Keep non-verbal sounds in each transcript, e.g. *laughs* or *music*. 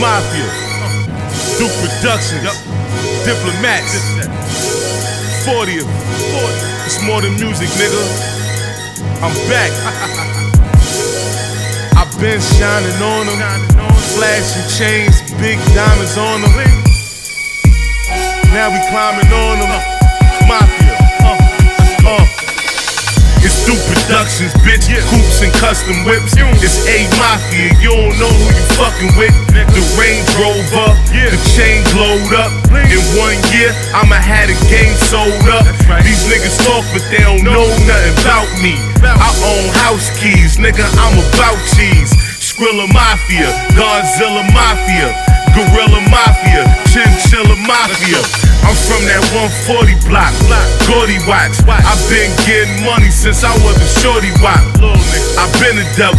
Mafia, Duke Productions, Diplomats, 40th. It's more than music, nigga. I'm back. *laughs* I've been shining on them, flashing chains, big diamonds on them. Now we climbing on them. Mafia. Uh, uh. It's Duke Productions, bitch. And custom whips. It's A Mafia. You don't know who you fucking with. The Range Rover, the chain glowed up. In one year, I'ma had a game sold up. These niggas talk, but they don't know nothing about me. I own house keys, nigga. I'm about cheese. Skrilla Mafia, Godzilla Mafia, Gorilla Mafia, Chinchilla Mafia. I'm from that 140 block, Gordy Watts. I've been getting money since I was a shorty wop. I've been a devil,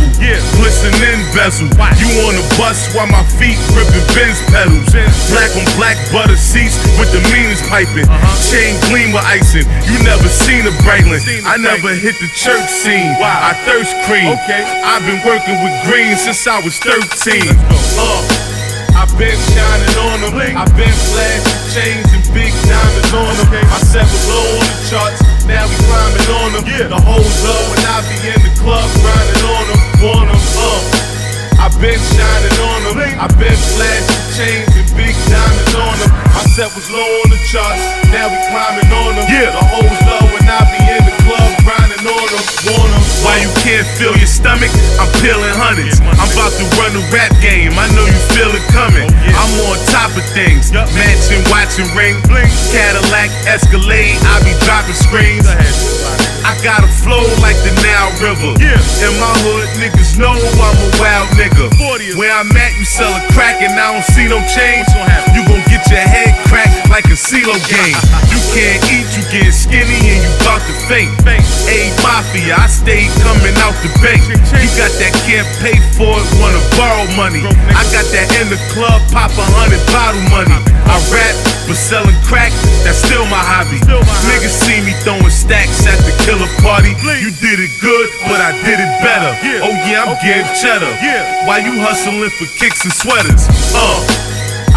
glistening bezel. You on the bus while my feet gripping Benz pedals. Black on black butter seats with the meanest piping. Chain gleam with icing. You never seen a Breitling. I never hit the church scene. I thirst cream. I've been working with green since I was 13. Uh, I've been shining on them. I've been flashing chains and big diamonds on them. I said was low on the charts, now we climbing on them. The hoes love when I be in the club grinding on them, on them. Uh. I've been shining on them. I've been flashing chains and big diamonds on them. I said was low on the charts, now we climbing on them. The hoes love when I be in the Matching, watching ring. Cadillac, Escalade. I be dropping screens. I got a flow like the Nile River. In my hood, niggas know I'm a wild nigga. Where I'm at, you sell a crack and I don't see no change. You like a CeeLo game. *laughs* You can't eat, you get skinny and you bout to faint. A Mafia, I stay coming out the bank. You got that can't pay for it, wanna borrow money. I got that in the club, pop a hundred bottle money. I rap, but selling crack, that's still my hobby. Niggas see me throwing stacks at the killer party. You did it good, but I did it better. Oh yeah, I'm getting cheddar. Why you hustling for kicks and sweaters? Uh.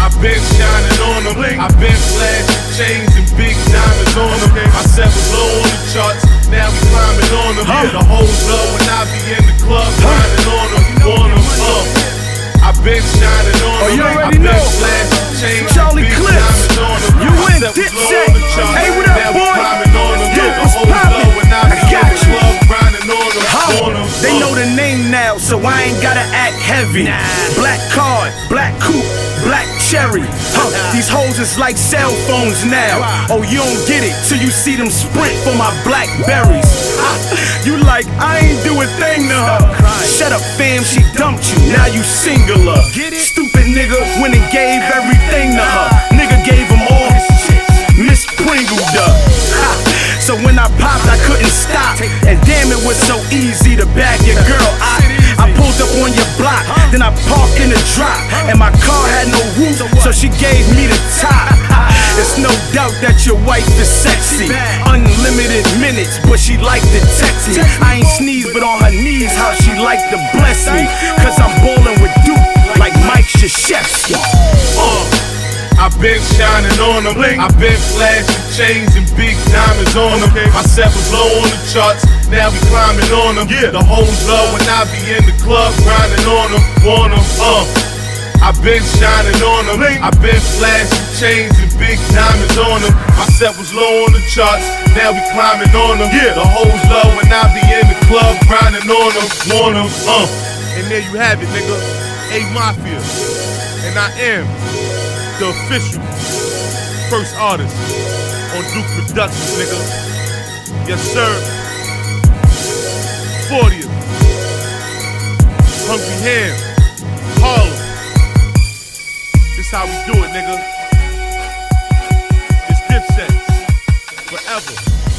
I've been shining on them. I've been flashing chains and big diamonds on them. I said was low on the charts, now we climbing on them. The hoes love when I be in the club grinding on them, on them. Uh. I've been shining on them. Oh, you already I've been know. flashing chains Charlie and big Clips. diamonds on them. You I in said was low Dipset. on the charts, Hey, what up, boy? climbing on them. The hoes love poppin'? I got the you. club grinding on them, on. They know the name now, so I ain't gotta act heavy. Card, black cherry. Huh, these hoes is like cell phones now. Oh, you don't get it till you see them sprint for my blackberries. You like, I ain't do a thing to her. Shut up, fam, she dumped you. Now you single singular. Stupid nigga went and gave everything to her. Nigga gave him all his shit. Miss Pringle duh. So when I popped, I couldn't stop. And damn, it was so easy to bag your girl. I, I pulled up on your block, I parked in the drop. And my car had no roof, so she gave me the top. It's no doubt that your wife is sexy. Unlimited minutes, but she like to text me. I ain't sneeze, but on her knees, how she like to bless me. Cause I'm ballin' with Duke like Mike Krzyzewski. Uh, I've been shining on them. I've been flashing chains and big diamonds on them. My set was low on the charts, now we climbing on them. Yeah. The hoes love when I be in the club grinding on them, on them. Uh, I've been shining on them. I've been flashing chains and big diamonds on them. My set was low on the charts, now we climbing on them. Yeah. The hoes love when I be in the club grinding on them, on them. Uh. And there you have it, nigga. A Mafia. And I am the official first artist on Duke Productions, nigga. Yes, sir. 40th. Hungry Ham. Harlem. This how we do it, nigga. It's Dipset. Forever.